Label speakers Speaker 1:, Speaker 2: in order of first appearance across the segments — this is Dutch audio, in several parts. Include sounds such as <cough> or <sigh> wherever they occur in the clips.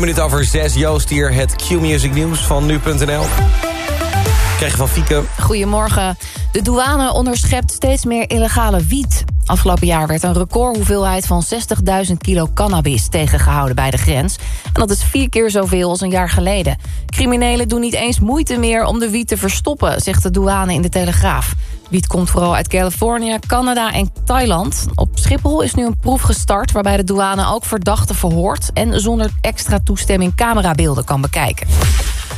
Speaker 1: minuten over zes. Joost hier, het Q-Music Nieuws van nu.nl. Krijg je van Fieke.
Speaker 2: Goedemorgen. De douane onderschept steeds meer illegale wiet. Afgelopen jaar werd een recordhoeveelheid van 60.000 kilo cannabis tegengehouden bij de grens. En dat is vier keer zoveel als een jaar geleden. Criminelen doen niet eens moeite meer om de wiet te verstoppen, zegt de douane in de Telegraaf. Wiet komt vooral uit Californië, Canada en Thailand. Op Schiphol is nu een proef gestart waarbij de douane ook verdachten verhoort... en zonder extra toestemming camerabeelden kan bekijken.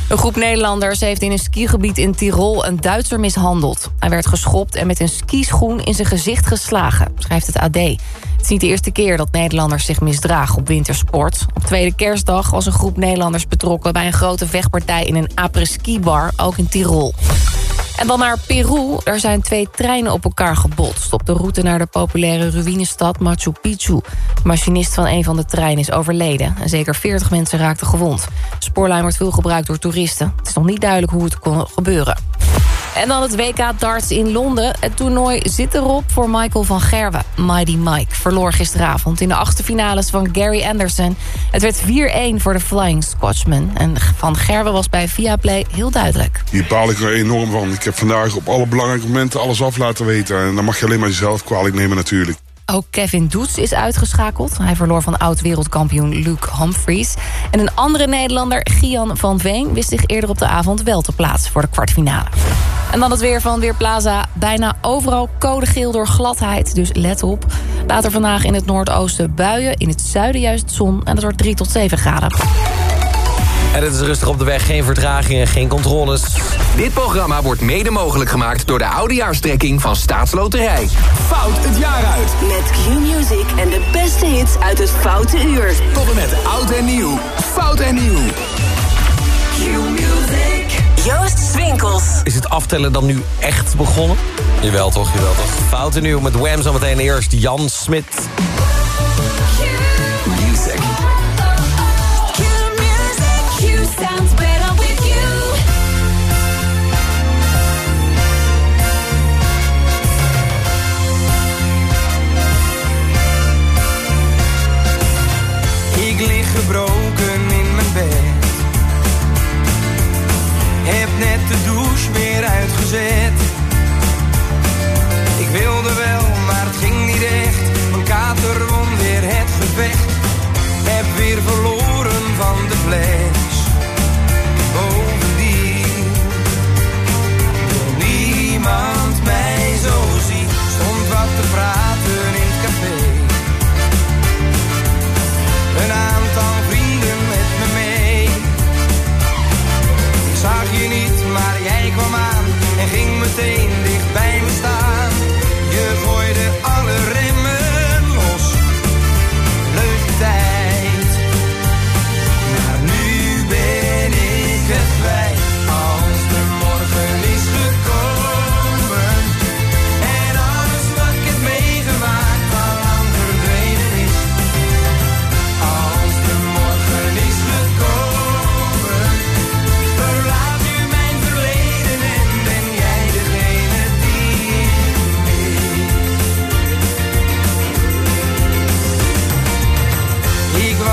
Speaker 2: Een groep Nederlanders heeft in een skigebied in Tirol een Duitser mishandeld. Hij werd geschopt en met een skischoen in zijn gezicht geslagen, schrijft het AD. Het is niet de eerste keer dat Nederlanders zich misdragen op wintersport. Op tweede kerstdag was een groep Nederlanders betrokken... bij een grote vechtpartij in een après-ski-bar, ook in Tirol. En dan naar Peru. Er zijn twee treinen op elkaar gebotst... op de route naar de populaire ruïnestad Machu Picchu. De machinist van een van de treinen is overleden. En zeker 40 mensen raakten gewond. De spoorlijn wordt veel gebruikt door toeristen. Het is nog niet duidelijk hoe het kon gebeuren. En dan het WK darts in Londen. Het toernooi zit erop voor Michael van Gerwen. Mighty Mike verloor gisteravond in de achtste finales van Gary Anderson. Het werd 4-1 voor de Flying Scotsman. En van Gerwen was bij Viaplay heel duidelijk.
Speaker 3: Hier baal ik er enorm van. Ik heb vandaag op alle belangrijke momenten alles af laten weten. En dan mag je alleen maar jezelf kwalijk nemen natuurlijk.
Speaker 2: Ook Kevin Doets is uitgeschakeld. Hij verloor van oud-wereldkampioen Luke Humphries. En een andere Nederlander, Gian van Veen... wist zich eerder op de avond wel te plaatsen voor de kwartfinale. En dan het weer van Weerplaza. Bijna overal code geel door gladheid, dus let op. Later vandaag in het noordoosten buien, in het zuiden juist zon... en het wordt 3 tot 7 graden.
Speaker 1: En het is rustig op de weg, geen vertragingen, geen controles.
Speaker 4: Dit programma wordt mede mogelijk gemaakt door de oudejaarstrekking van Staatsloterij. Fout het jaar uit.
Speaker 5: Met Q-Music en de beste hits uit het Foute Uur.
Speaker 4: Tot en met oud en nieuw. Fout en nieuw.
Speaker 5: Q-Music. Joost Swinkels.
Speaker 1: Is het aftellen dan nu echt begonnen? Jawel toch, jawel toch. Fouten nieuw met Wham zometeen eerst Jan Smit.
Speaker 6: Gebroken in mijn bed. Heb net de douche weer uitgezet. Ik wilde wel, maar het ging niet echt. Mijn kater won weer het gevecht. Heb weer verloren van de fles. Bovendien niemand mij zo zien. Stond wat te praten in Een aantal vrienden met me mee. Ik zag je niet, maar jij kwam aan en ging meteen dicht bij me staan. Je gooide alle remmen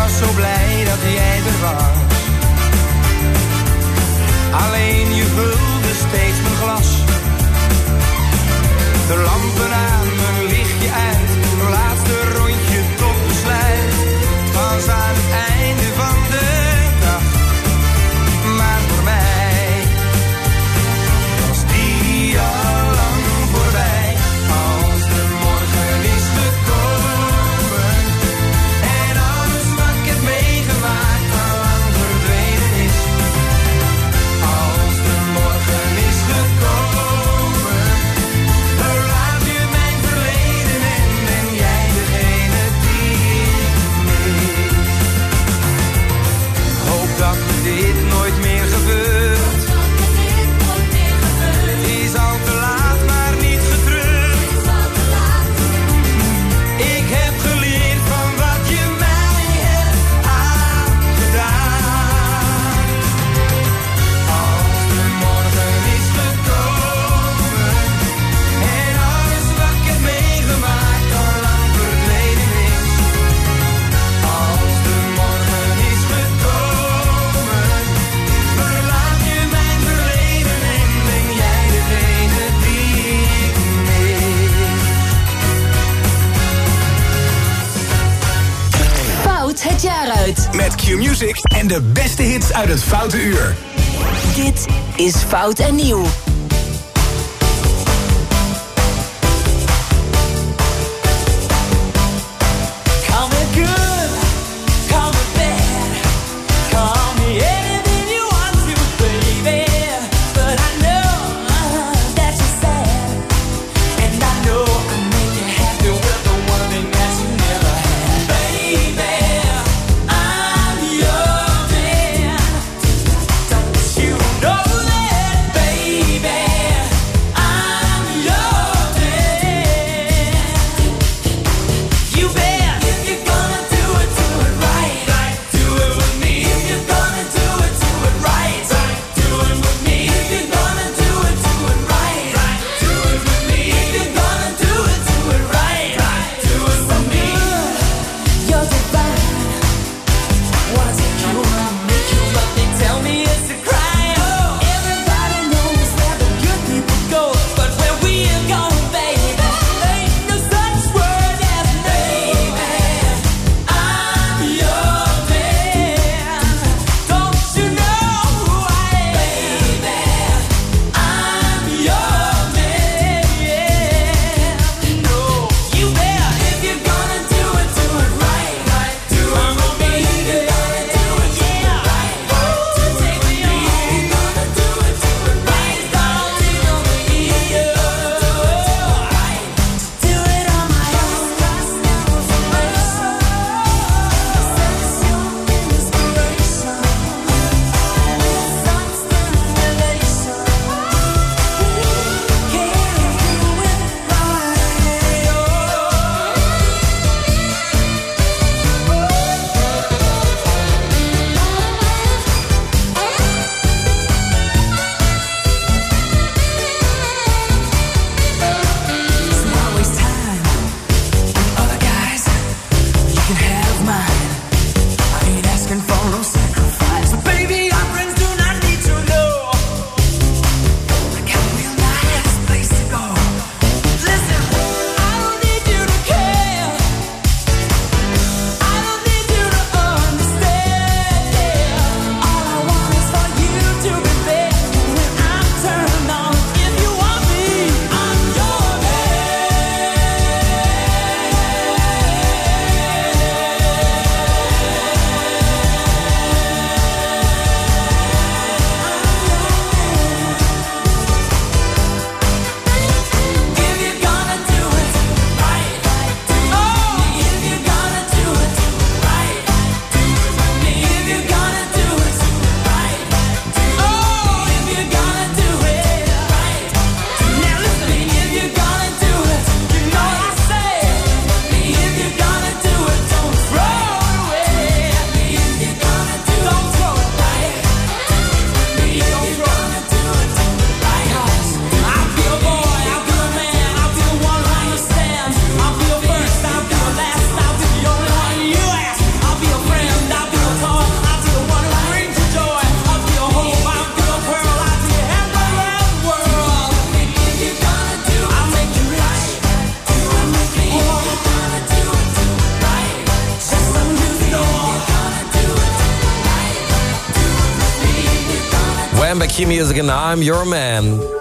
Speaker 6: was zo blij dat jij er was. Alleen je vulde steeds mijn glas. De lampen
Speaker 4: Met Q-Music en de beste hits uit het Foute Uur.
Speaker 7: Dit is Fout en Nieuw.
Speaker 8: mine. I'm Your Man.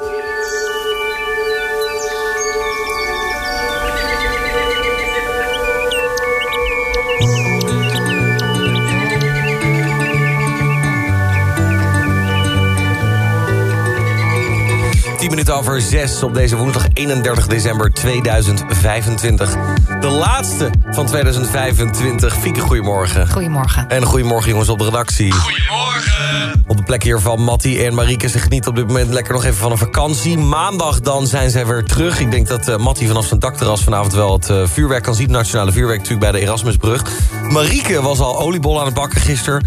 Speaker 1: 10 minuten over 6 op deze woensdag 31 december 2025. De laatste van 2025. Fieke, goedemorgen.
Speaker 2: Goedemorgen.
Speaker 1: En goedemorgen jongens op de redactie. Goedemorgen. Op de plek hier van Mattie en Marieke. Ze genieten op dit moment lekker nog even van een vakantie. Maandag dan zijn zij weer terug. Ik denk dat uh, Mattie vanaf zijn dakterras vanavond wel het eh, vuurwerk kan zien. Nationale vuurwerk natuurlijk bij de Erasmusbrug. Marieke was al oliebollen aan het bakken gisteren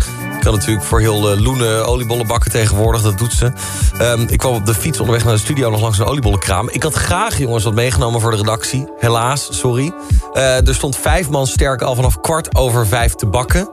Speaker 1: kan natuurlijk voor heel uh, loene oliebollen bakken tegenwoordig. Dat doet ze. Ehm, ik kwam op de fiets onderweg naar de studio nog langs een oliebollenkraam. Ik had graag, jongens, wat meegenomen voor de redactie. Helaas, sorry. Eh, er stond vijf man sterk al vanaf kwart over vijf te bakken.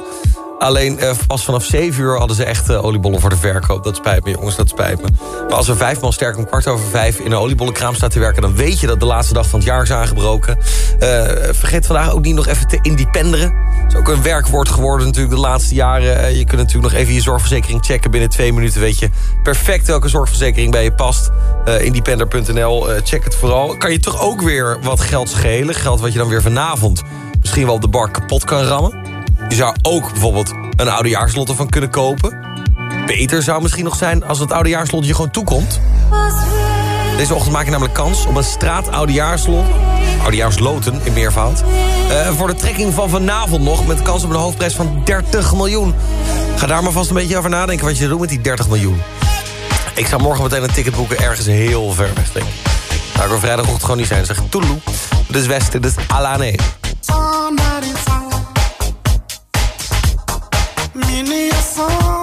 Speaker 1: Alleen eh, pas vanaf 7 uur hadden ze echt oliebollen voor de verkoop. Dat spijt me, jongens, dat spijt me. Maar als er vijf man sterk om kwart over vijf... in een oliebollenkraam staat te werken... dan weet je dat de laatste dag van het jaar is aangebroken. Eh, vergeet vandaag ook niet nog even te independeren. Dat is ook een werkwoord geworden natuurlijk de laatste jaren. Eh, je kunt natuurlijk nog even je zorgverzekering checken. Binnen twee minuten weet je perfect welke zorgverzekering bij je past. Eh, independer.nl, check het vooral. Kan je toch ook weer wat geld schelen. Geld wat je dan weer vanavond misschien wel op de bar kapot kan rammen. Je zou ook bijvoorbeeld een oudejaarslot ervan kunnen kopen. Beter zou misschien nog zijn als het oudejaarslot je gewoon toekomt. Deze ochtend maak je namelijk kans op een straat oudejaarslot. Oudejaarsloten in meervoud. Eh, voor de trekking van vanavond nog met kans op een hoofdprijs van 30 miljoen. Ga daar maar vast een beetje over nadenken wat je doet met die 30 miljoen. Ik zou morgen meteen een ticket boeken ergens heel ver weg, denk ik. Nou, vrijdagochtend gewoon niet zijn. Zeg Toeloe. Is Westen, dit is Alane.
Speaker 9: Q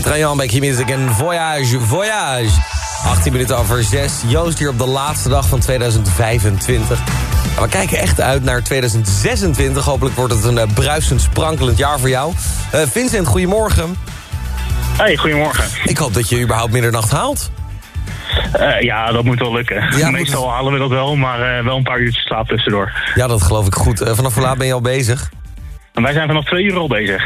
Speaker 1: Kit Rayan bij en Voyage, Voyage. 18 minuten over 6. Joost hier op de laatste dag van 2025. En we kijken echt uit naar 2026. Hopelijk wordt het een eh, bruisend, sprankelend jaar voor jou. Eh, Vincent, goedemorgen.
Speaker 10: Hey, goedemorgen.
Speaker 1: Ik hoop dat je überhaupt middernacht haalt.
Speaker 10: Eh, ja, dat moet wel lukken.
Speaker 1: Ja, <laughs>
Speaker 10: Meestal
Speaker 1: moet-
Speaker 10: halen we dat wel, maar wel een paar uurtjes slaap tussendoor.
Speaker 1: Ja, dat geloof ik goed. Vanaf hoe laat ben je al bezig?
Speaker 10: En wij zijn vanaf twee uur al bezig.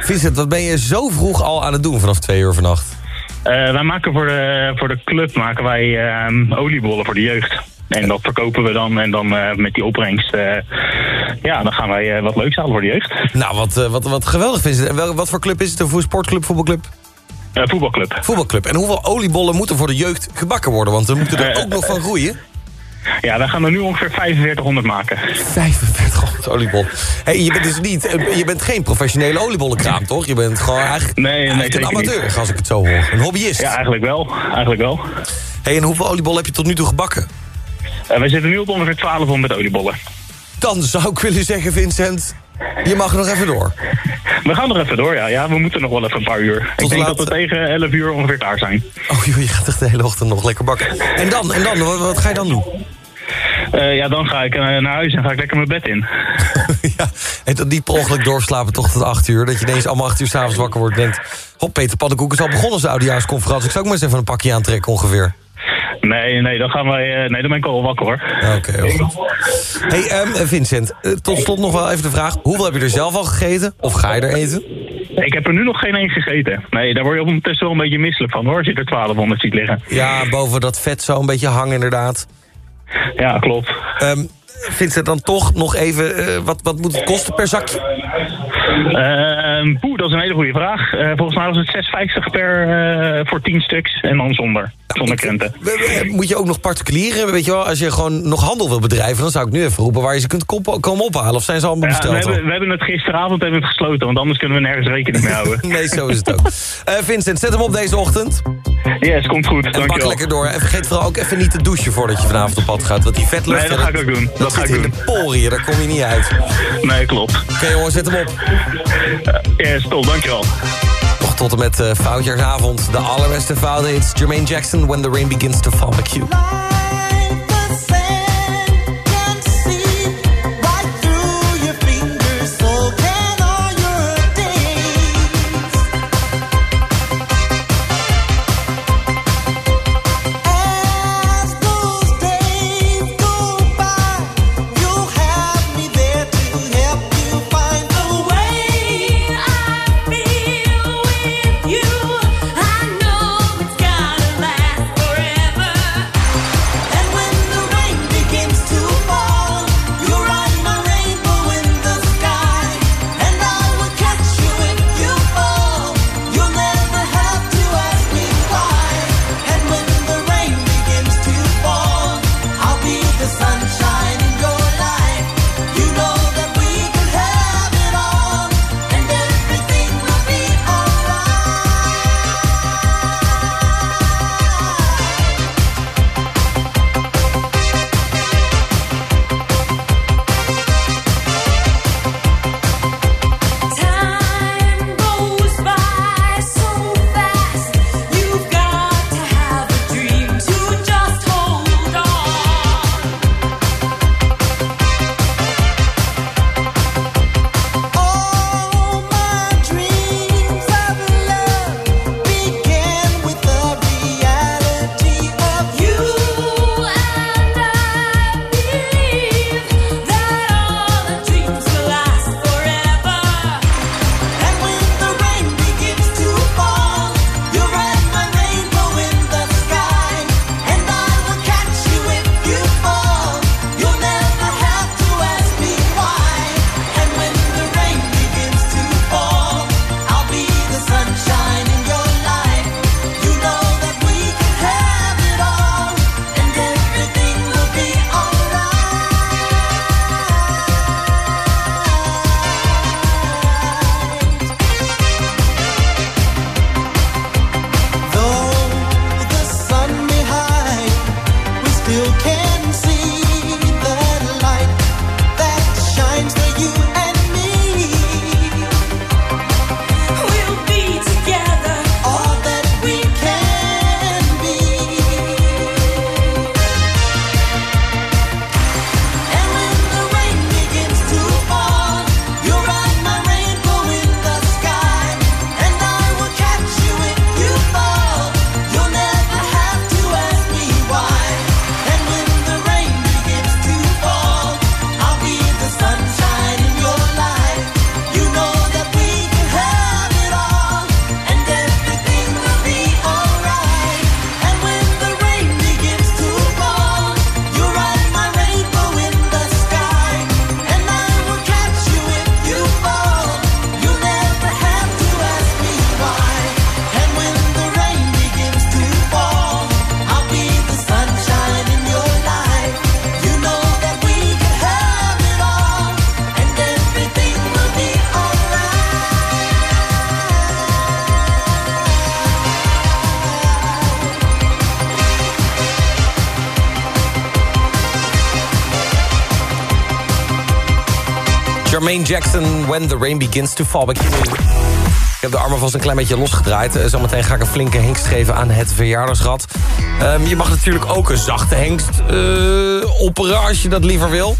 Speaker 1: Vincent, wat ben je zo vroeg al aan het doen vanaf twee uur vannacht?
Speaker 10: Eh, wij maken voor de, voor de club maken wij ehm, oliebollen voor de jeugd. En dat verkopen we dan en dan eh, met die opbrengst, eh, ja, dan gaan wij wat leuks halen voor de jeugd.
Speaker 1: Nou, wat, wat, wat geweldig Vincent. En wel, wat voor club is het? Een sportclub, voetbalclub?
Speaker 10: Voetbalclub.
Speaker 1: Voetbalclub. En hoeveel oliebollen moeten voor de jeugd gebakken worden? Want we moeten er <laughs> ook nog van groeien.
Speaker 10: Ja, wij gaan er nu ongeveer 4500 maken.
Speaker 1: 4500 oliebol. Hey, je bent dus niet, eh, je bent geen professionele oliebollenkraam, toch? Je bent gewoon eigenlijk,
Speaker 10: Nee, nee,
Speaker 1: eigenlijk een
Speaker 10: niet.
Speaker 1: amateur, als ik het zo hoor. Een hobbyist.
Speaker 10: Ja, eigenlijk wel. Eigenlijk wel.
Speaker 1: Hey, en hoeveel oliebollen heb je tot nu toe gebakken?
Speaker 10: Eh, wij zitten nu op ongeveer 1200 oliebollen.
Speaker 1: Dan zou ik willen zeggen, Vincent, je mag nog even door.
Speaker 10: We gaan nog even door, ja. ja we moeten nog wel even een paar uur.
Speaker 1: Tot
Speaker 10: ik denk
Speaker 1: laat-
Speaker 10: dat we tegen 11 uur ongeveer klaar zijn.
Speaker 1: Oh joh, je gaat echt de hele ochtend nog lekker bakken. En dan, en dan, wat, wat ga je dan doen?
Speaker 10: Eh, ja, dan ga ik eh, naar huis en ga ik lekker mijn bed in. <laughs>
Speaker 1: ja, en dat niet per ongeluk doorslapen toch tot 8 uur. Dat je ineens allemaal 8 uur s'avonds wakker wordt en denkt... Hop, Peter Pannenkoek is al begonnen zijn oudejaarsconferentie. Ik zou ook maar eens even een pakje aantrekken ongeveer.
Speaker 10: Nee, nee, dan gaan wij. eh, nee, dan ben ik al wakker hoor.
Speaker 1: Oké. Hey, ehm, Vincent, eh, tot slot nog wel even de vraag. Hoeveel heb je er zelf al gegeten? Of ga je er eten?
Speaker 10: Ik heb er nu nog geen één gegeten. Nee, daar word je ondertussen wel een beetje misselijk van hoor. Als je er 1200 ziet liggen.
Speaker 1: Ja, boven dat vet zo een beetje hangen inderdaad.
Speaker 10: Ja, klopt.
Speaker 1: Ehm, Vincent, dan toch nog even... eh, wat, wat moet het kosten per zakje?
Speaker 10: Poeh, dat is een hele goede vraag. Eh, volgens mij was het 6,50 per eh, voor 10 stuks en dan zonder. Zonder krenten.
Speaker 1: We- we- Moet je ook nog particulieren? Weet je wel, als je gewoon nog handel wil bedrijven... dan zou ik nu even roepen waar je ze kunt komen ophalen. Of zijn ze allemaal
Speaker 10: Ja, we,
Speaker 1: besteld al?
Speaker 10: hebben, we hebben het gisteravond hebben we het gesloten, want anders kunnen we nergens rekening mee houden. <laughs>
Speaker 1: Nee, zo is het ook. Eh, Vincent, zet hem op deze ochtend.
Speaker 10: Yes, komt goed.
Speaker 1: En
Speaker 10: Dankjewel.
Speaker 1: lekker door. En vergeet vooral ook even niet te douchen voordat je vanavond op pad gaat. Want die vetlucht...
Speaker 10: Nee, dat
Speaker 1: ja,
Speaker 10: ga ik ook doen. Dat ga ik
Speaker 1: in
Speaker 10: doen.
Speaker 1: de poriën, daar kom je niet uit.
Speaker 10: Nee, klopt.
Speaker 1: Oké jongens, zet hem op.
Speaker 10: Yes, top, dankjewel.
Speaker 1: Nog tot en met uh, Foutjaarsavond. De allerbeste fouten. It's Jermaine Jackson, When the Rain Begins to Fall Q. Jermaine Jackson, When the Rain Begins to Fall. Ik heb de armen vast een klein beetje losgedraaid. Eh, Zometeen ga ik een flinke hengst geven aan het verjaardagsrad. Ehm, je mag natuurlijk ook een zachte hengst eh, opperen als je dat liever wil.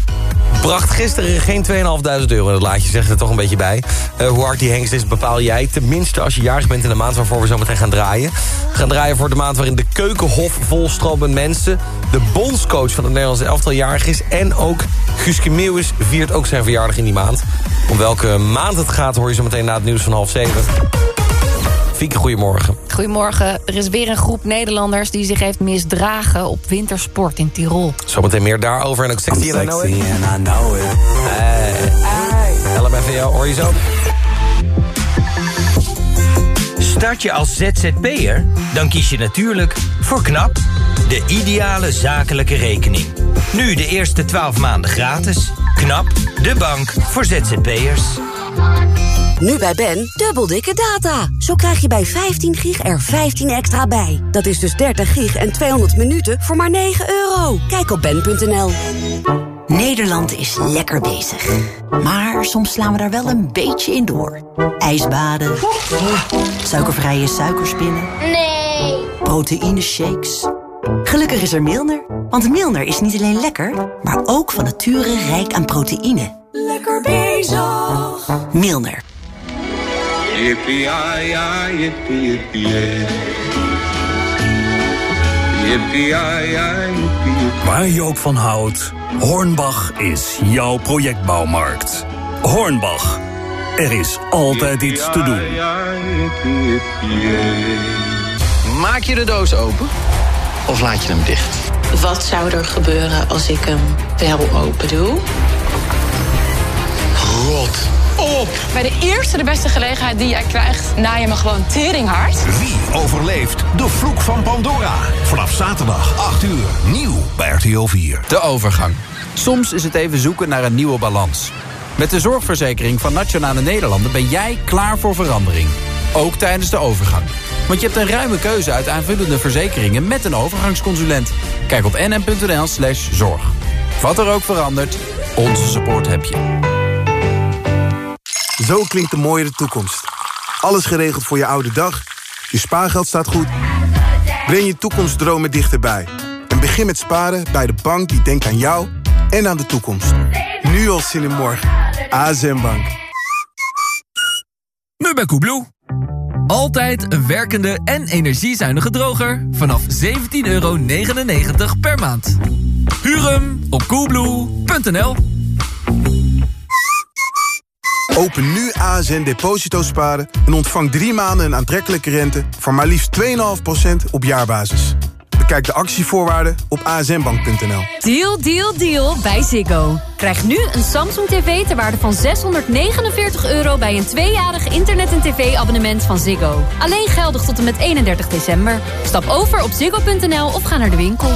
Speaker 1: Bracht gisteren geen 2.500 euro in het laadje, zegt er toch een beetje bij. Eh, hoe hard die hengst is, bepaal jij. Tenminste als je jarig bent in de maand waarvoor we zo meteen gaan draaien. Gaan draaien voor de maand waarin de keukenhof volstroomt met mensen. De bondscoach van het Nederlandse elftal jarig is. En ook Guusje Meeuwis viert ook zijn verjaardag in die maand. Om welke maand het gaat hoor je zo meteen na het nieuws van half zeven. Fieke, goedemorgen.
Speaker 2: Goedemorgen. Er is weer een groep Nederlanders die zich heeft misdragen op wintersport in Tirol.
Speaker 1: Zometeen meer daarover en ook sexy en I know it.
Speaker 11: and I know it.
Speaker 1: Hey, LMFAO, hoor je zo?
Speaker 12: Start je als ZZP'er? Dan kies je natuurlijk voor KNAP, de ideale zakelijke rekening. Nu de eerste 12 maanden gratis. KNAP, de bank voor ZZP'ers.
Speaker 13: Nu bij Ben, dubbel dikke data. Zo krijg je bij 15 gig er 15 extra bij. Dat is dus 30 gig en 200 minuten voor maar 9 euro. Kijk op ben.nl.
Speaker 14: Nederland is lekker bezig. Maar soms slaan we daar wel een beetje in door. Ijsbaden. Suikervrije suikerspinnen.
Speaker 7: Nee.
Speaker 14: Proteïne shakes. Gelukkig is er Milner. Want Milner is niet alleen lekker, maar ook van nature rijk aan proteïne.
Speaker 7: Lekker bezig.
Speaker 14: Milner.
Speaker 15: Yippie
Speaker 16: Waar je ook van houdt, Hornbach is jouw projectbouwmarkt. Hornbach, er is altijd iets te doen.
Speaker 17: Maak je de doos open of laat je hem dicht?
Speaker 18: Wat zou er gebeuren als ik hem wel open doe?
Speaker 17: Rot op!
Speaker 5: Bij de eerste de beste gelegenheid die jij krijgt, na je me gewoon teringhard.
Speaker 4: Wie overleeft de vloek van Pandora? Vanaf zaterdag 8 uur, nieuw bij RTL 4.
Speaker 19: De overgang. Soms is het even zoeken naar een nieuwe balans. Met de zorgverzekering van Nationale Nederlanden ben jij klaar voor verandering. Ook tijdens de overgang. Want je hebt een ruime keuze uit aanvullende verzekeringen met een overgangsconsulent. Kijk op nm.nl slash zorg. Wat er ook verandert, onze support heb je.
Speaker 20: Zo klinkt de mooiere toekomst. Alles geregeld voor je oude dag. Je spaargeld staat goed. Breng je toekomstdromen dichterbij. En begin met sparen bij de bank die denkt aan jou en aan de toekomst. Nu al zin in morgen. ASM Bank.
Speaker 21: Nu bij Koebloe. Altijd een werkende en energiezuinige droger vanaf 17,99 euro per maand. Huur hem op coolblue.nl.
Speaker 20: Open nu ASN Deposito Sparen en ontvang drie maanden een aantrekkelijke rente... van maar liefst 2,5% op jaarbasis. Bekijk de actievoorwaarden op asnbank.nl.
Speaker 22: Deal, deal, deal bij Ziggo. Krijg nu een Samsung TV ter waarde van 649 euro... bij een tweejarig internet- en tv-abonnement van Ziggo. Alleen geldig tot en met 31 december. Stap over op ziggo.nl of ga naar de winkel.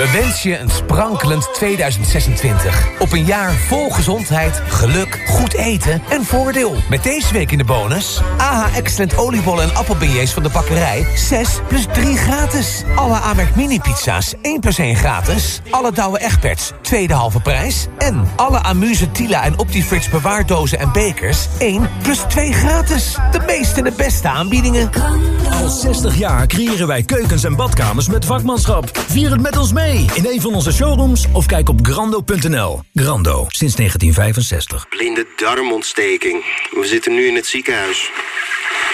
Speaker 23: We wensen je een sprankelend 2026. Op een jaar vol gezondheid, geluk, goed eten en voordeel. Met deze week in de bonus... AH Excellent oliebollen en appelbeignets van de bakkerij... 6 plus 3 gratis. Alle Amerk mini-pizza's 1 plus 1 gratis. Alle Douwe Egberts, tweede halve prijs. En alle Amuse Tila en Optifrits bewaardozen en bekers... 1 plus 2 gratis. De meeste en de beste aanbiedingen.
Speaker 24: Al 60 jaar creëren wij keukens en badkamers met vakmanschap. Vier het met ons mee in een van onze showrooms of kijk op grando.nl. Grando, sinds 1965.
Speaker 25: Blinde darmontsteking. We zitten nu in het ziekenhuis.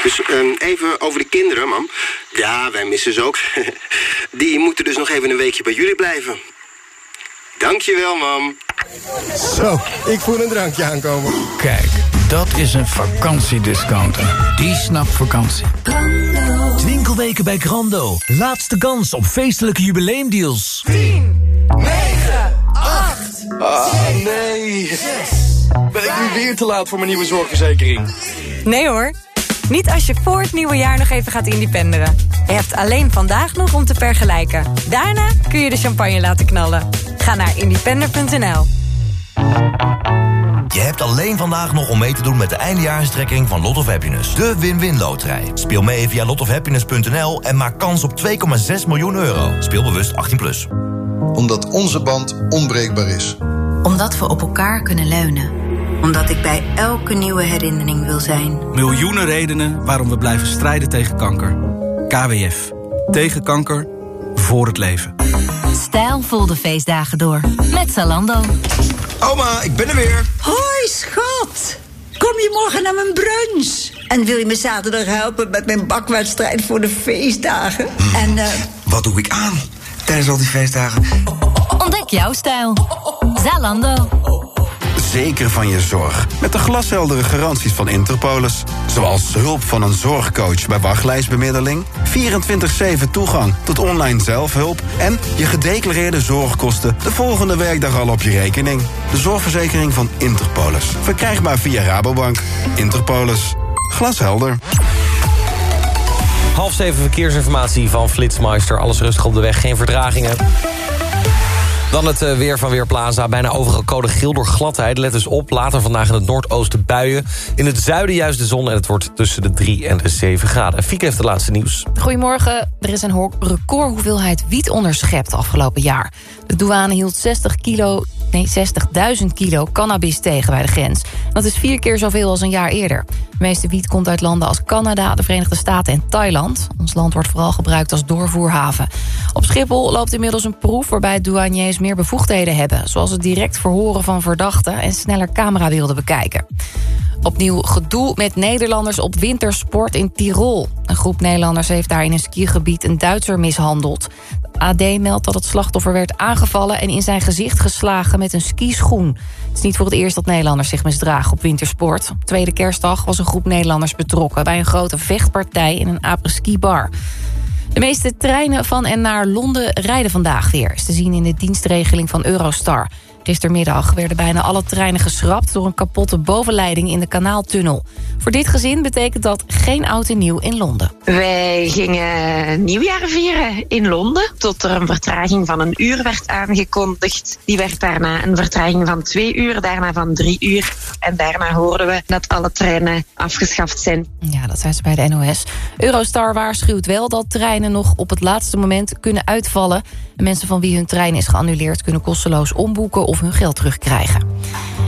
Speaker 25: Dus ehm, even over de kinderen, mam. Ja, wij missen ze ook. <laughs> Die moeten dus nog even een weekje bij jullie blijven. Dankjewel, mam.
Speaker 26: Zo, ik voel een drankje aankomen.
Speaker 27: Kijk, dat is een vakantiediscounter. Die snapt vakantie.
Speaker 24: Winkelweken bij Grando. Laatste kans op feestelijke jubileumdeals.
Speaker 15: 10, 9, 8,
Speaker 17: Ah, nee. Ben ik nu weer te laat voor mijn nieuwe zorgverzekering?
Speaker 28: Nee hoor. Niet als je voor het nieuwe jaar nog even gaat independeren. Je hebt alleen vandaag nog om te vergelijken. Daarna kun je de champagne laten knallen. Ga naar independer.nl.
Speaker 29: Hebt alleen vandaag nog om mee te doen met de eindejaarstrekking van Lot of Happiness. De win-win loterij. Speel mee via lotofhappiness.nl en maak kans op 2,6 miljoen euro. Speel bewust 18+. Plus.
Speaker 30: Omdat onze band onbreekbaar is.
Speaker 31: Omdat we op elkaar kunnen leunen. Omdat ik bij elke nieuwe herinnering wil zijn.
Speaker 19: Miljoenen redenen waarom we blijven strijden tegen kanker. KWF. Tegen kanker. Voor het leven.
Speaker 22: Stijlvol de feestdagen door. Met Zalando.
Speaker 4: Oma, ik ben er weer.
Speaker 32: Hoi, schat. Kom je morgen naar mijn brunch? En wil je me zaterdag helpen met mijn bakwedstrijd voor de feestdagen? En, eh...
Speaker 4: Wat doe ik aan tijdens al die feestdagen?
Speaker 22: Ontdek jouw stijl. Zalando.
Speaker 33: Zeker van je zorg. Met de glasheldere garanties van Interpolis. Zoals hulp van een zorgcoach bij wachtlijstbemiddeling... 24-7 toegang tot online zelfhulp... en je gedeclareerde zorgkosten de volgende werkdag al op je rekening. De zorgverzekering van Interpolis. Verkrijgbaar via Rabobank. Interpolis. Glashelder.
Speaker 1: Half zeven verkeersinformatie van Flitsmeister. Alles rustig op de weg, geen vertragingen. Dan het uh, weer van Weerplaza. Bijna overal code geel door gladheid. Let dus op, later vandaag in het noordoosten buien. In het zuiden juist de zon en het wordt tussen de 3 en de 7 graden. Fieke heeft de laatste nieuws.
Speaker 2: Goedemorgen. Er is een record hoeveelheid wiet onderschept afgelopen jaar. De douane hield 60 kilo nee, 60.000 kilo cannabis tegen bij de grens. Dat is vier keer zoveel als een jaar eerder. De meeste wiet komt uit landen als Canada, de Verenigde Staten en Thailand. Ons land wordt vooral gebruikt als doorvoerhaven. Op Schiphol loopt inmiddels een proef waarbij douaniers meer bevoegdheden hebben... zoals het direct verhoren van verdachten en sneller camerabeelden bekijken. Opnieuw gedoe met Nederlanders op wintersport in Tirol. Een groep Nederlanders heeft daar in een skigebied een Duitser mishandeld. AD meldt dat het slachtoffer werd aangevallen... en in zijn gezicht geslagen met een skischoen. Het is niet voor het eerst dat Nederlanders zich misdragen op wintersport. Tweede kerstdag was een groep Nederlanders betrokken... bij een grote vechtpartij in een apres-ski bar. De meeste treinen van en naar Londen rijden vandaag weer. Is te zien in de dienstregeling van Eurostar. Gistermiddag werden bijna alle treinen geschrapt... door een kapotte bovenleiding in de kanaaltunnel. Voor dit gezin betekent dat geen oud en nieuw in Londen.
Speaker 34: Wij gingen nieuwjaar vieren in Londen... tot er een vertraging van een uur werd aangekondigd. Die werd daarna een vertraging van twee uur, daarna van drie uur. En daarna hoorden we dat alle treinen afgeschaft zijn.
Speaker 2: Ja, dat zijn ze bij de NOS. Eurostar waarschuwt wel dat treinen nog op het laatste moment kunnen uitvallen. En mensen van wie hun trein is geannuleerd... kunnen kosteloos omboeken hun geld terugkrijgen.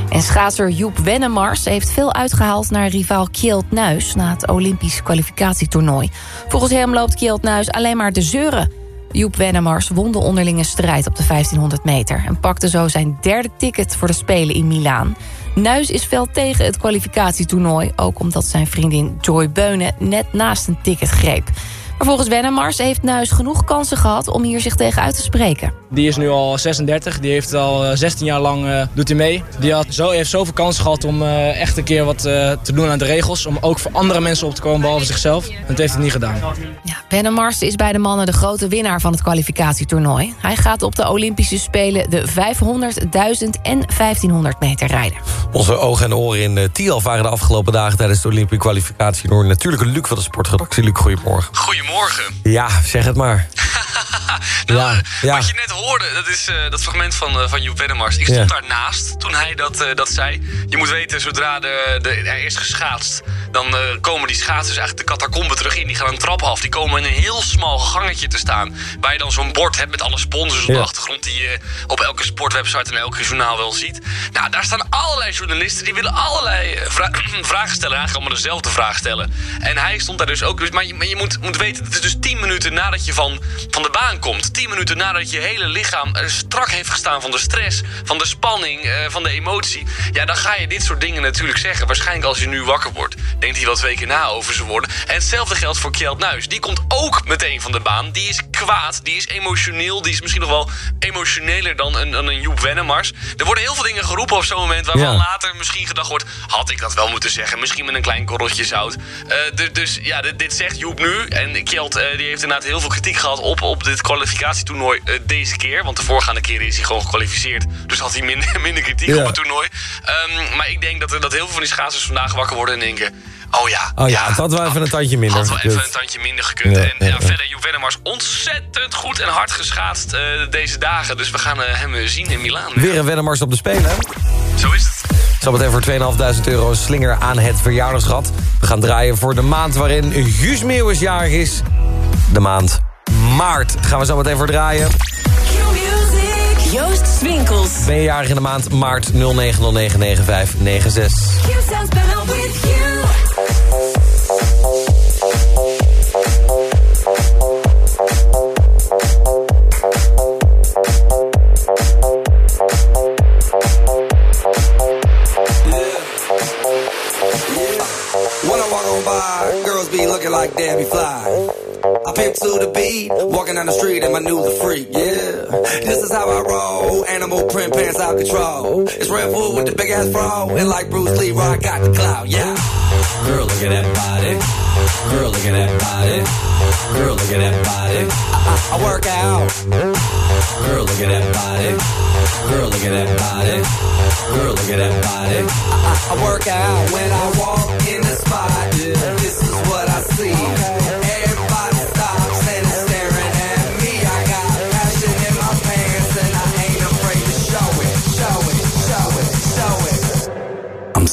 Speaker 2: En schaatser Joep Wennemars heeft veel uitgehaald naar rivaal Kjeld Nuis... na het Olympisch kwalificatietoernooi. Volgens hem loopt Kjeld Nuis alleen maar de zeuren. Joep Wennemars won de onderlinge strijd op de 1500 meter... en pakte zo zijn derde ticket voor de Spelen in Milaan. Nuis is fel tegen het kwalificatietoernooi... ook omdat zijn vriendin Joy Beunen net naast een ticket greep. Maar volgens Wennemars heeft Nuis genoeg kansen gehad om hier zich tegen uit te spreken.
Speaker 35: Die is nu al 36, die heeft al 16 jaar lang uh, doet hij mee. Die had zo, heeft zoveel kansen gehad om uh, echt een keer wat uh, te doen aan de regels. Om ook voor andere mensen op te komen, behalve zichzelf. En dat heeft hij niet gedaan.
Speaker 2: Ja, Wennemars is bij de mannen de grote winnaar van het kwalificatietoernooi. Hij gaat op de Olympische Spelen de 500, 1000 en 1500 meter rijden.
Speaker 1: Onze ogen en oren in Tialf waren de afgelopen dagen tijdens de Olympische kwalificatie... door natuurlijke Luc van de sportredactie. Luc, goedemorgen.
Speaker 36: Goedemorgen.
Speaker 1: Ja, zeg het maar. <laughs>
Speaker 36: nou, ja, ja. Wat je net hoorde, dat is uh, dat fragment van, uh, van Joep Wennemars. Ik stond ja. daarnaast toen hij dat, uh, dat zei. Je moet weten, zodra de, de, er is geschaatst... dan komen die schaatsers eigenlijk de catacombe terug in. Die gaan een trap af. Die komen in een heel smal gangetje te staan. Waar je dan zo'n bord hebt met alle sponsors op de achtergrond... die je op elke sportwebsite en elke journaal wel ziet. Nou, daar staan allerlei journalisten... die willen allerlei vra <clears throat> vragen stellen. Eigenlijk allemaal dezelfde vraag stellen. En hij stond daar dus ook... Maar je, maar je moet, moet weten, het is dus tien minuten nadat je van, van de baan komt. Tien minuten nadat je hele lichaam strak heeft gestaan van de stress, van de spanning, uh, van de emotie. Ja, dan ga je dit soort dingen natuurlijk zeggen. Waarschijnlijk als je nu wakker wordt, denkt hij wel twee keer na over zijn woorden. En hetzelfde geldt voor Kjeld Nuis. Die komt ook meteen van de baan. Die is kwaad, die is emotioneel, die is misschien nog wel emotioneler dan een, dan een Joep Wennemars. Er worden heel veel dingen geroepen op zo'n moment waarvan ja. later misschien gedacht wordt... had ik dat wel moeten zeggen, misschien met een klein korreltje zout. Uh, dus, ja, dit, dit, zegt Joep nu. En Kjeld uh, die heeft inderdaad heel veel kritiek gehad op, op dit kwalificatietoernooi uh, deze keer. Want de voorgaande keren is hij gewoon gekwalificeerd. Dus had hij minder, <laughs> minder kritiek ja. op het toernooi. Um, maar ik denk dat, dat heel veel van die schaatsers vandaag wakker worden en denken... Oh ja.
Speaker 1: Oh ja, het had wel even een tandje minder
Speaker 36: gekund. had wel even een tandje minder gekund. Ja, en ja, ja, verder, Joep Wennemars ontzettend goed en hard geschaatst uh, deze dagen. Dus we gaan uh, hem zien in Milaan.
Speaker 1: Weer een Wennemars op de Spelen.
Speaker 36: Zo is het.
Speaker 1: Zometeen voor 2.500 euro slinger aan het verjaardagsrad. We gaan draaien voor de maand waarin Guus Meeuwis jarig is. De maand maart gaan we zo meteen voor draaien.
Speaker 7: Joost
Speaker 37: Joost Swinkels.
Speaker 38: Ben je jarig in de maand maart 09099596.
Speaker 12: By, girls be looking like Debbie Fly. I pimp to the beat, walking down the street and my new the freak, yeah. This is how I roll, animal print pants out control. It's Red Bull with the big ass bra, and like Bruce Lee, I got the clout, yeah. Girl, look at that body. Girl, look at that body. Girl, look at that body. I, I, work out. Girl, look at that body. Girl, look at that body. Girl, look at that body. I, I, I work out when I walk in the spot. Yeah, this is what I see. Everybody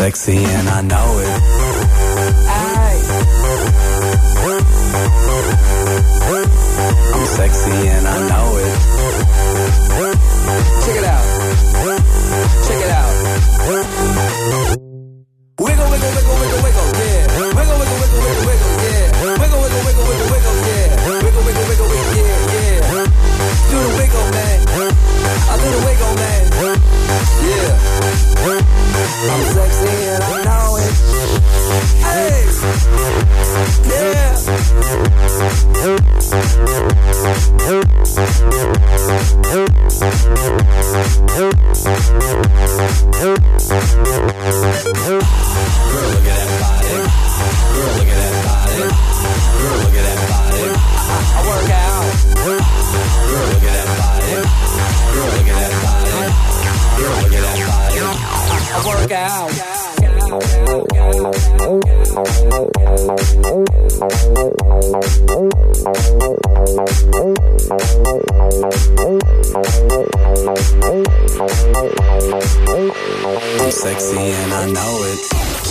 Speaker 11: Sexy and I know it. I'm sexy and I know it.
Speaker 12: Check it out. Check it out. Wiggle, wiggle, wiggle, wiggle, wiggle, yeah. Wiggle, wiggle, wiggle, wiggle, wiggle, yeah. Wiggle, wiggle, wiggle, wiggle, wiggle, yeah. Wiggle, wiggle, wiggle, yeah, yeah. Wiggle, man. I do the wiggle, man. Yeah. I'm sexy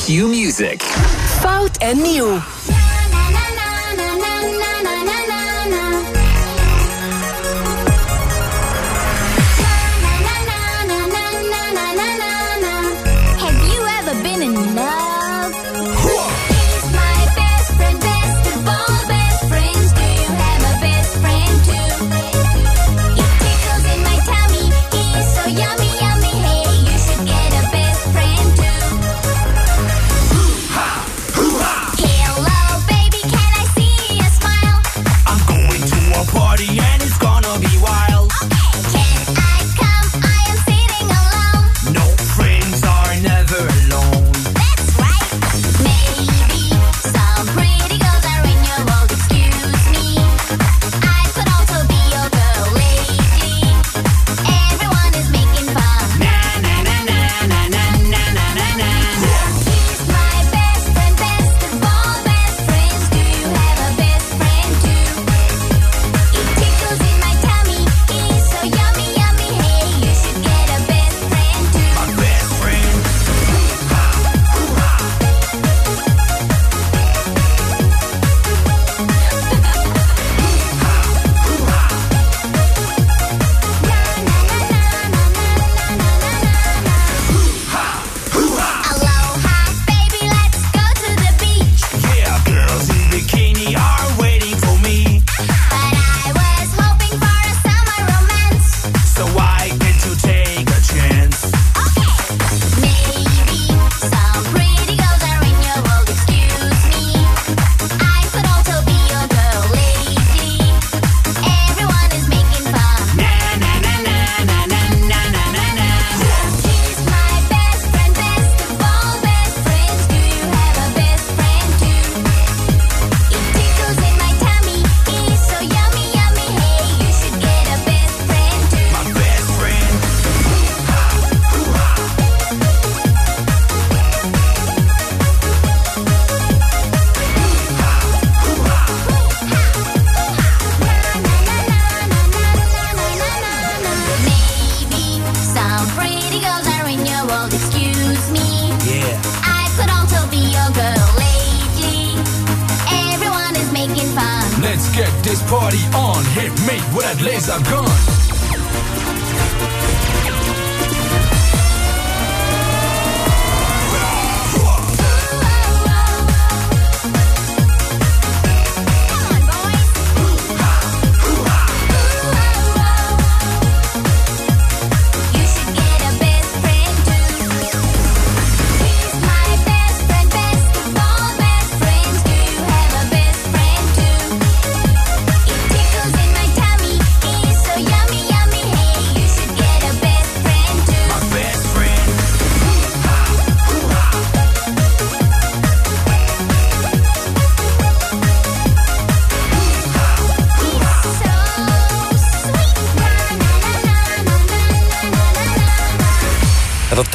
Speaker 39: Q Music.
Speaker 37: Fout en nieuw.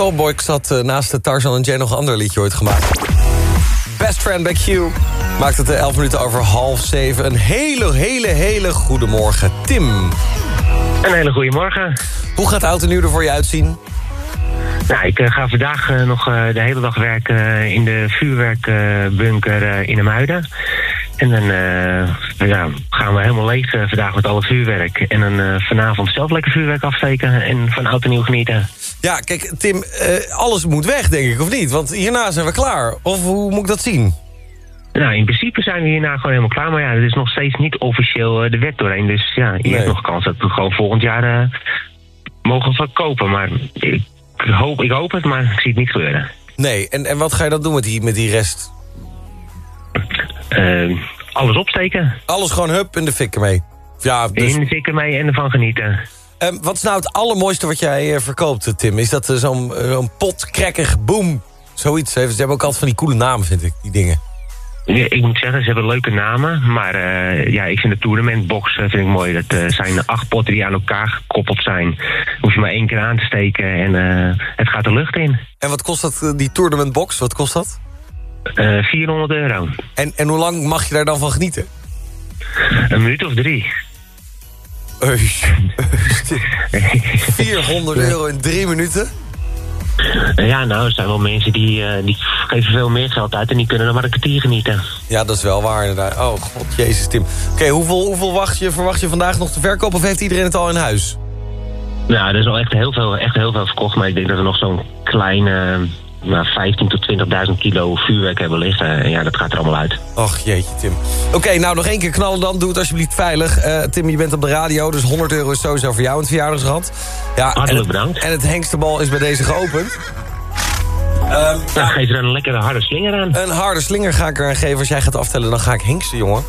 Speaker 1: Dat Tallboy zat eh, naast de Tarzan en Jane nog een ander liedje ooit gemaakt. Best Friend by Q maakt het 11 minuten over half zeven. Een hele, hele, hele goede morgen. Tim.
Speaker 39: Een hele goede morgen.
Speaker 1: Hoe gaat oud en nieuw er voor je uitzien?
Speaker 39: Nou, ik eh, ga vandaag eh, nog eh, de hele dag werken eh, in de vuurwerkbunker eh, in de Muiden. En dan eh, ja, gaan we helemaal leeg eh, vandaag met alle vuurwerk. En dan eh, vanavond zelf lekker vuurwerk afsteken en van oud en nieuw genieten.
Speaker 1: Ja, kijk, Tim, eh, alles moet weg, denk ik, of niet? Want hierna zijn we klaar. Of hoe moet ik dat zien?
Speaker 39: Nou, in principe zijn we hierna gewoon helemaal klaar. Maar ja, het is nog steeds niet officieel eh, de wet doorheen. Dus ja, je hebt nog kans dat we gewoon volgend jaar eh, mogen verkopen. Maar ik hoop, ik hoop het, maar ik zie het niet gebeuren.
Speaker 1: Nee, en, en wat ga je dan doen met die, met die rest?
Speaker 39: Eh, alles opsteken.
Speaker 1: Alles gewoon hup in de fik ermee. Ja, dus...
Speaker 39: In de fik ermee en ervan genieten.
Speaker 1: Ehm, wat is nou het allermooiste wat jij eh, verkoopt, eh, Tim? Is dat eh, zo'n zo'n pot, krekkig, boom, zoiets? Ze hebben ook altijd van die coole namen, vind ik, die dingen.
Speaker 39: Ja, ik moet zeggen, ze hebben leuke namen. Maar ja, ik vind de tournamentbox vind ik mooi. Dat zijn acht potten die aan elkaar gekoppeld zijn. Hoef je maar één keer aan te steken en het gaat de lucht in.
Speaker 1: En wat kost dat, die tournament box? Wat kost dat?
Speaker 39: Eh 400 euro.
Speaker 1: En, en hoe lang mag je daar dan van genieten?
Speaker 39: Een minuut of drie.
Speaker 1: 400 <laughs> euro in drie minuten?
Speaker 39: Ja, nou, er zijn wel mensen die, eh, die geven veel meer geld uit... en die kunnen dan maar een kwartier genieten.
Speaker 1: Ja, dat is wel waar inderdaad. Oh, god, jezus, Tim. Oké, hoeveel, hoeveel wacht je, verwacht je vandaag nog te verkopen... of heeft iedereen het al in huis?
Speaker 39: Nou, er is al echt heel veel, echt heel veel verkocht... maar ik denk dat we nog zo'n kleine nou, 15 tot 20.000 kilo vuurwerk hebben liggen. En ja, dat gaat er allemaal uit.
Speaker 1: Och, jeetje, Tim. Oké, nou nog één keer knallen dan. Doe het alsjeblieft veilig. Eh, Tim, je bent op de radio, dus 100 euro is sowieso voor jou in het verjaardagsrad. Ja,
Speaker 39: Hartelijk
Speaker 1: en,
Speaker 39: bedankt.
Speaker 1: En het hengstebal is bij deze geopend. Ehm,
Speaker 39: Nou, geef er dan een lekkere harde slinger aan.
Speaker 1: Een harde slinger ga ik eraan geven. Als jij gaat aftellen, dan ga ik hengsten, jongen.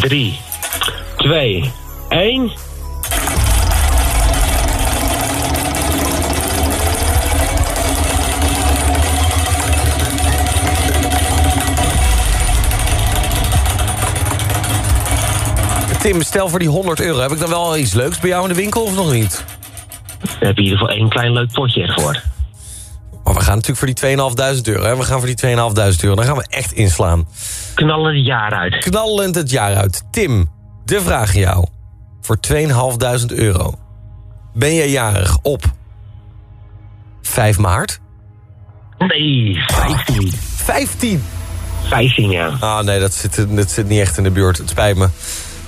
Speaker 39: 3, 2, 1...
Speaker 1: Tim, stel voor die 100 euro. Heb ik dan wel iets leuks bij jou in de winkel of nog niet?
Speaker 39: Dan heb je in ieder geval één klein leuk potje ervoor.
Speaker 1: Maar we gaan natuurlijk voor die 2.500 euro. Hè? We gaan voor die 2.500 euro. Dan gaan we echt inslaan.
Speaker 39: Knallen het jaar uit.
Speaker 1: Knallend het jaar uit. Tim, de vraag aan jou. Voor 2.500 euro. Ben jij jarig op 5 maart?
Speaker 39: Nee, 15.
Speaker 1: 15?
Speaker 39: 15, ja.
Speaker 1: Ah, nee, dat zit, dat zit niet echt in de buurt. Het spijt me.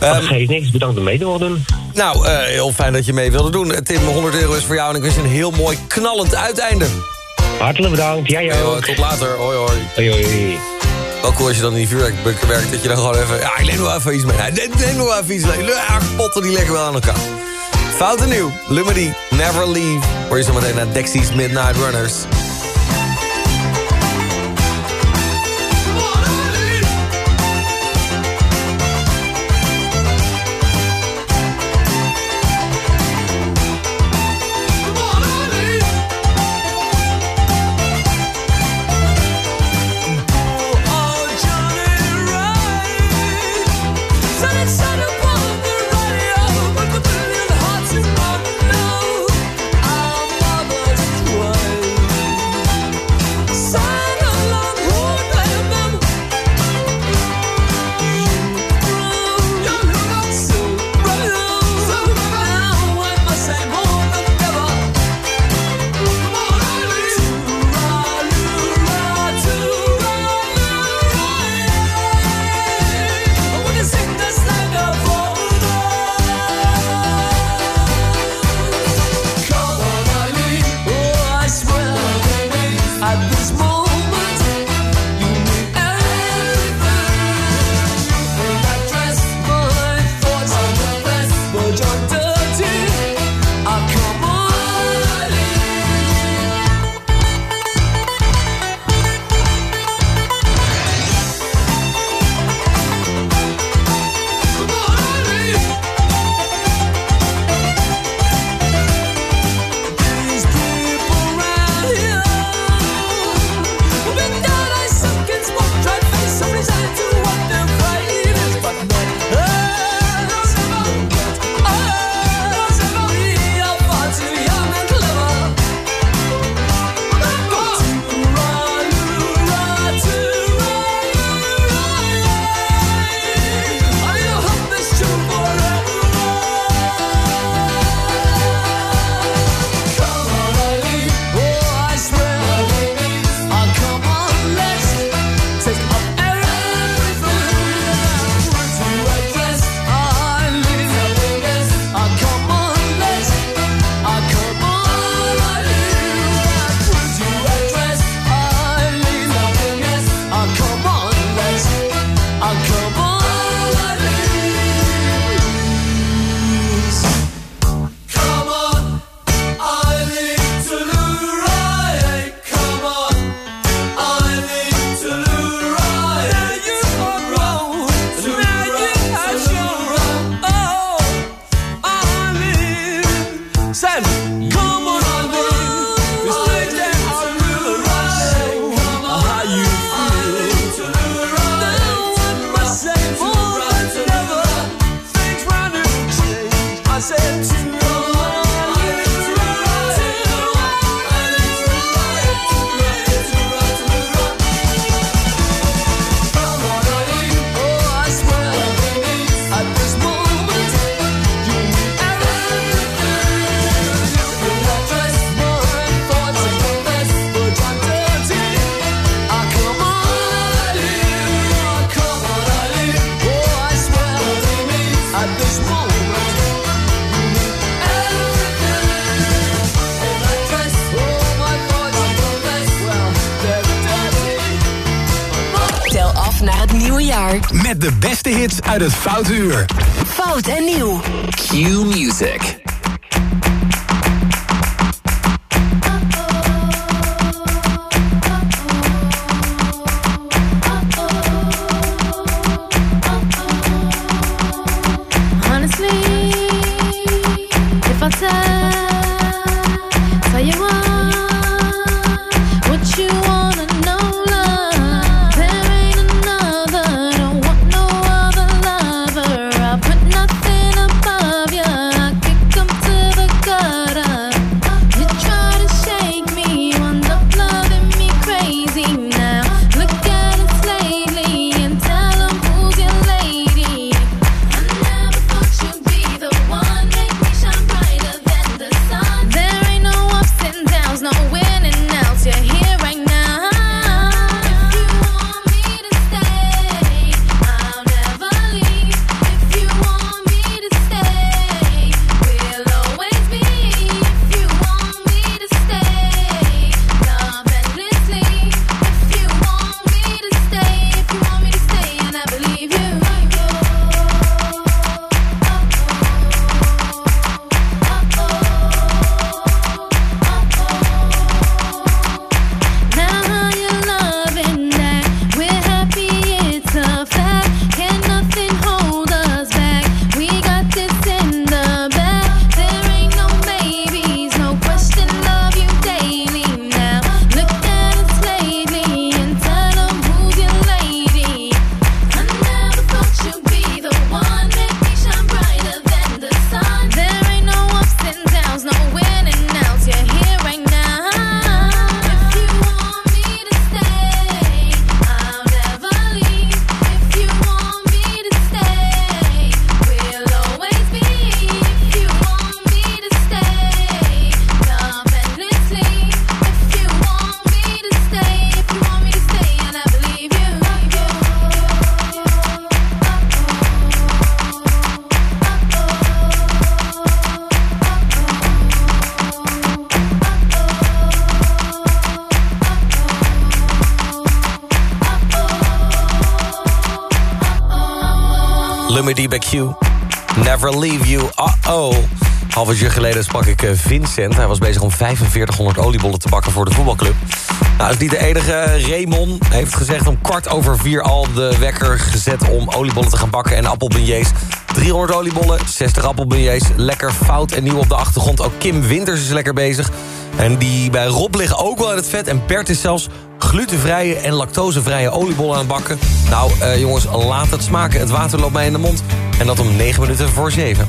Speaker 39: Dat
Speaker 1: Ehm,
Speaker 39: geeft niks, bedankt om mee te doen.
Speaker 1: nou, eh, heel fijn dat je mee wilde doen. Tim, 100 euro is voor jou en ik wens je een heel mooi knallend uiteinde.
Speaker 39: Hartelijk bedankt, jij ook.
Speaker 1: hoor, tot later. Hoi, hoi.
Speaker 39: Hoi, hoi.
Speaker 1: Wel cool als je dan in die vuurwerkbunker werkt... dat je dan gewoon even... Ja, ik neem nog even iets mee. Nee, neem- nog even iets mee. Ja, potten die leggen wel aan elkaar. Fout en nieuw. Lumity, Never Leave. Hoor je zo meteen naar Dexys Midnight Runners.
Speaker 37: Naar het nieuwe jaar.
Speaker 40: Met de beste hits uit het Foute Uur.
Speaker 37: Fout en nieuw.
Speaker 40: Q Music.
Speaker 1: Uh-oh. Half uur geleden sprak ik eh, Vincent. Hij was bezig om 4500 oliebollen te bakken voor de voetbalclub. Nou, is niet de enige. Raymond heeft gezegd om kwart over vier al de wekker gezet... om oliebollen te gaan bakken en appelbeignets. 300 oliebollen, 60 appelbeignets. Lekker fout en nieuw op de achtergrond. Ook Kim Winters is lekker bezig. En die bij Rob liggen ook wel in het vet. En Bert is zelfs glutenvrije en lactosevrije oliebollen aan bakken. Nou, eh, jongens, laat het smaken. Het water loopt mij in de mond. En dat om 9 minuten voor 7.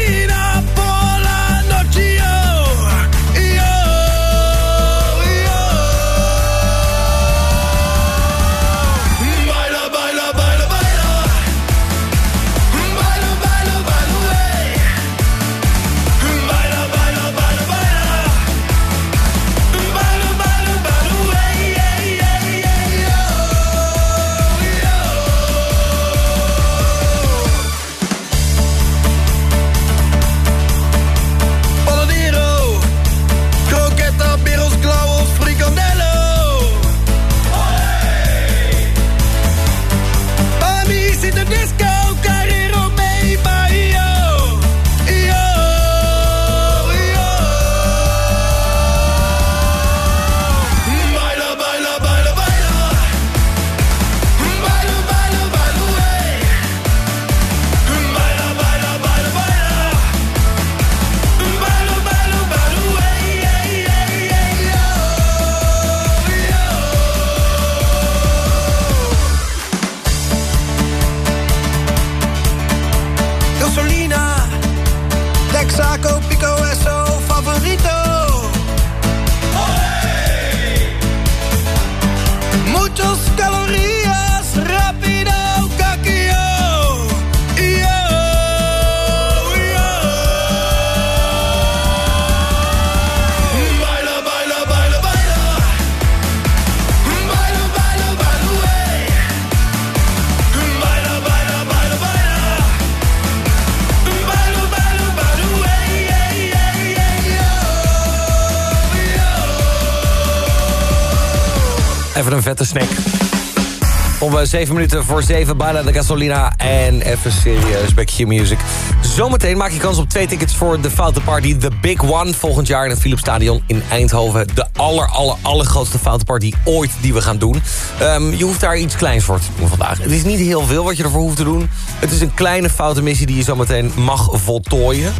Speaker 1: Om eh, 7 minuten voor 7 Baila de Gasolina. En even serieus bij Q-Music. Zometeen maak je kans op twee tickets voor de Foute Party. The Big One volgend jaar in het Philips Stadion in Eindhoven. De aller, aller, allergrootste Foute Party ooit die we gaan doen. Ehm, je hoeft daar iets kleins voor te doen vandaag. Het is niet heel veel wat je ervoor hoeft te doen. Het is een kleine foute missie die je zometeen mag voltooien.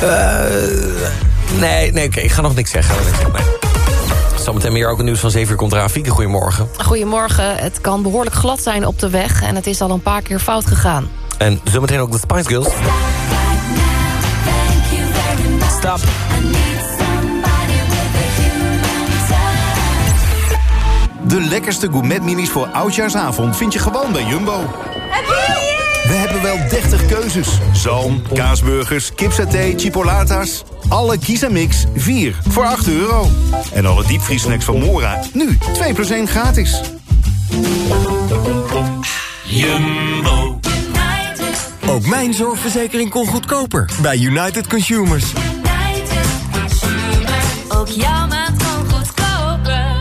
Speaker 1: Eh, nee, nee, oké, ik ga nog niks zeggen. Nog niks zeggen. Zometeen meer ook een nieuws van 7 uur komt eraan. Fieke, goedemorgen.
Speaker 2: Goedemorgen. Het kan behoorlijk glad zijn op de weg... en het is al een paar keer fout gegaan.
Speaker 1: En zometeen ook de Spice Girls. Stop.
Speaker 4: De lekkerste gourmet-minis voor Oudjaarsavond vind je gewoon bij Jumbo. We hebben wel 30 keuzes. Zalm, kaasburgers, kipsaté, chipolatas. Alle kies mix, 4 voor 8 euro. En alle diepvriesnacks van Mora, nu 2 plus 1 gratis.
Speaker 35: Jumbo. Ook mijn zorgverzekering kon goedkoper bij United Consumers.
Speaker 7: Ook jouw maand kon goedkoper.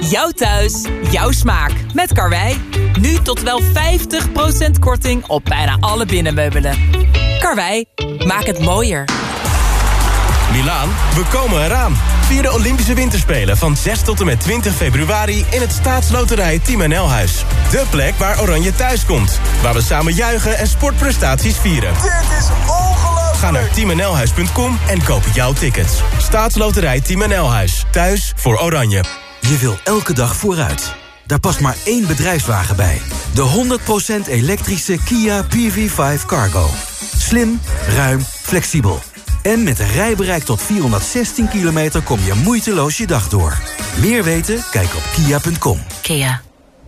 Speaker 7: Jouw thuis, jouw smaak. Met Karwei. Nu tot wel 50% korting op bijna alle binnenmeubelen. Karwei, maak het mooier.
Speaker 35: Milaan, we komen eraan. Vier de Olympische Winterspelen van 6 tot en met 20 februari... in het staatsloterij Team NL Huis. De plek waar Oranje thuis komt. Waar we samen juichen en sportprestaties vieren.
Speaker 41: Dit is ongelooflijk.
Speaker 35: Ga naar teamnlhuis.com en koop jouw tickets. Staatsloterij Team NL Huis. Thuis voor Oranje.
Speaker 24: Je wil elke dag vooruit. Daar past maar één bedrijfswagen bij. De 100% elektrische Kia PV5 Cargo. Slim, ruim, flexibel. En met een rijbereik tot 416 kilometer kom je moeiteloos je dag door. Meer weten? Kijk op kia.com.
Speaker 31: Kia.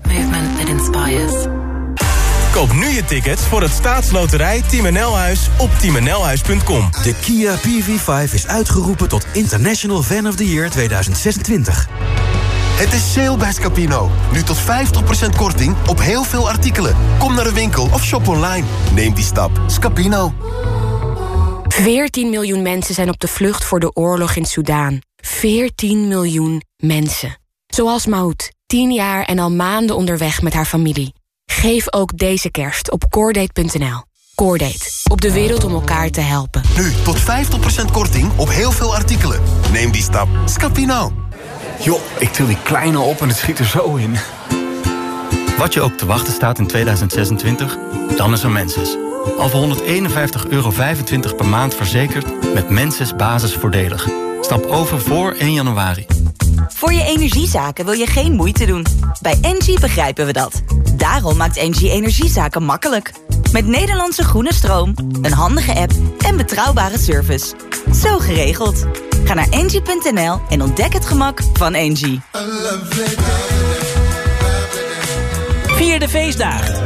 Speaker 31: Movement that inspires.
Speaker 35: Koop nu je tickets voor het staatsloterij Team NL Huis op teamnlhuis.com.
Speaker 24: De Kia PV5 is uitgeroepen tot International Fan of the Year 2026.
Speaker 33: Het is sale bij Scapino. Nu tot 50% korting op heel veel artikelen. Kom naar de winkel of shop online. Neem die stap. Scapino.
Speaker 5: 14 miljoen mensen zijn op de vlucht voor de oorlog in Soedan. 14 miljoen mensen. Zoals Maud, 10 jaar en al maanden onderweg met haar familie. Geef ook deze kerst op coordate.nl. Coordate, op de wereld om elkaar te helpen.
Speaker 33: Nu tot 50% korting op heel veel artikelen. Neem die stap. Scapino.
Speaker 42: Joh, ik til die kleine op en het schiet er zo in.
Speaker 43: Wat je ook te wachten staat in 2026, dan is er Menses. Al voor 151,25 euro per maand verzekerd met Menses basisvoordelig. Stap over voor 1 januari.
Speaker 44: Voor je energiezaken wil je geen moeite doen. Bij Engie begrijpen we dat. Daarom maakt Engie energiezaken makkelijk. Met Nederlandse groene stroom, een handige app en betrouwbare service. Zo geregeld. Ga naar engie.nl en ontdek het gemak van Engie.
Speaker 45: Vier de feestdagen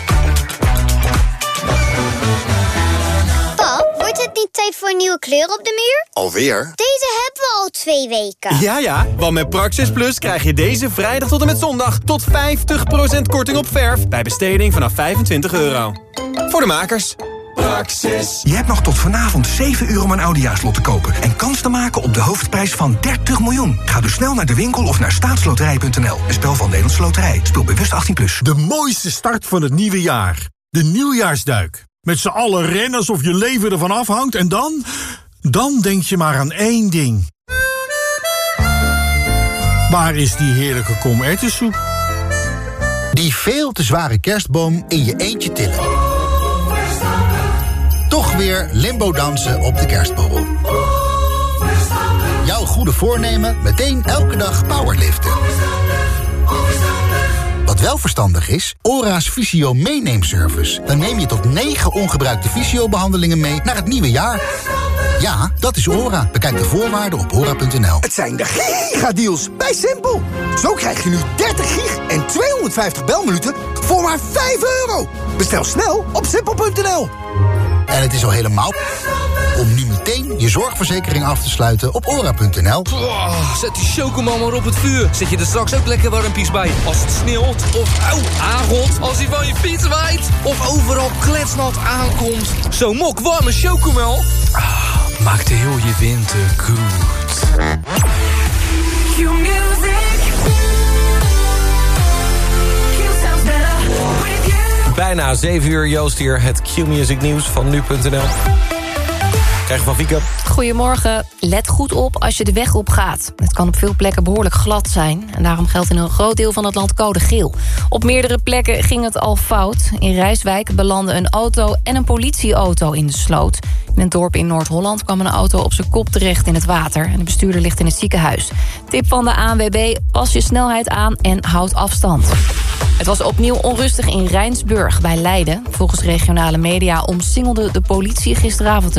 Speaker 37: Niet tijd voor een nieuwe kleur op de muur?
Speaker 33: Alweer?
Speaker 37: Deze hebben we al twee weken.
Speaker 46: Ja, ja, want met Praxis Plus krijg je deze vrijdag tot en met zondag... tot 50% korting op verf bij besteding vanaf 25 euro. Voor de makers.
Speaker 24: Praxis. Je hebt nog tot vanavond 7 uur om een Audiaslot te kopen... en kans te maken op de hoofdprijs van 30 miljoen. Ga dus snel naar de winkel of naar staatsloterij.nl. Een spel van Nederlandse Loterij. Speel bewust 18+. Plus.
Speaker 47: De mooiste start van het nieuwe jaar. De nieuwjaarsduik. Met z'n allen rennen alsof je leven ervan afhangt en dan... Dan denk je maar aan één ding. Waar is die heerlijke kom soep?
Speaker 35: Die veel te zware kerstboom in je eentje tillen. Toch weer limbo dansen op de kerstborrel. Jouw goede voornemen meteen elke dag powerliften. Wat wel verstandig is, ORA's Visio meeneemservice. Dan neem je tot 9 ongebruikte visio-behandelingen mee naar het nieuwe jaar. Ja, dat is ORA. Bekijk de voorwaarden op ora.nl.
Speaker 4: Het zijn de gigadeals bij Simpel. Zo krijg je nu 30 gig en 250 belminuten voor maar 5 euro. Bestel snel op simpel.nl.
Speaker 35: En het is al helemaal om nu meteen je zorgverzekering af te sluiten op ora.nl.
Speaker 7: zet die chocomel maar op het vuur. Zet je er straks ook lekker warmpies bij. Als het sneeuwt of auw, aangot. Als hij van je fiets waait. Of overal kletsnat aankomt. Zo'n mok warme chocomel. Ah, maakt heel je winter goed.
Speaker 1: Bijna 7 uur, Joost hier, het Q-Music nieuws van nu.nl. Van.
Speaker 2: Goedemorgen. Let goed op als je de weg op gaat. Het kan op veel plekken behoorlijk glad zijn. En daarom geldt in een groot deel van het land code geel. Op meerdere plekken ging het al fout. In Rijswijk belanden een auto en een politieauto in de sloot. In een dorp in Noord-Holland kwam een auto op zijn kop terecht in het water. En de bestuurder ligt in het ziekenhuis. Tip van de ANWB, pas je snelheid aan en houd afstand. Het was opnieuw onrustig in Rijnsburg bij Leiden. Volgens regionale media omsingelde de politie gisteravond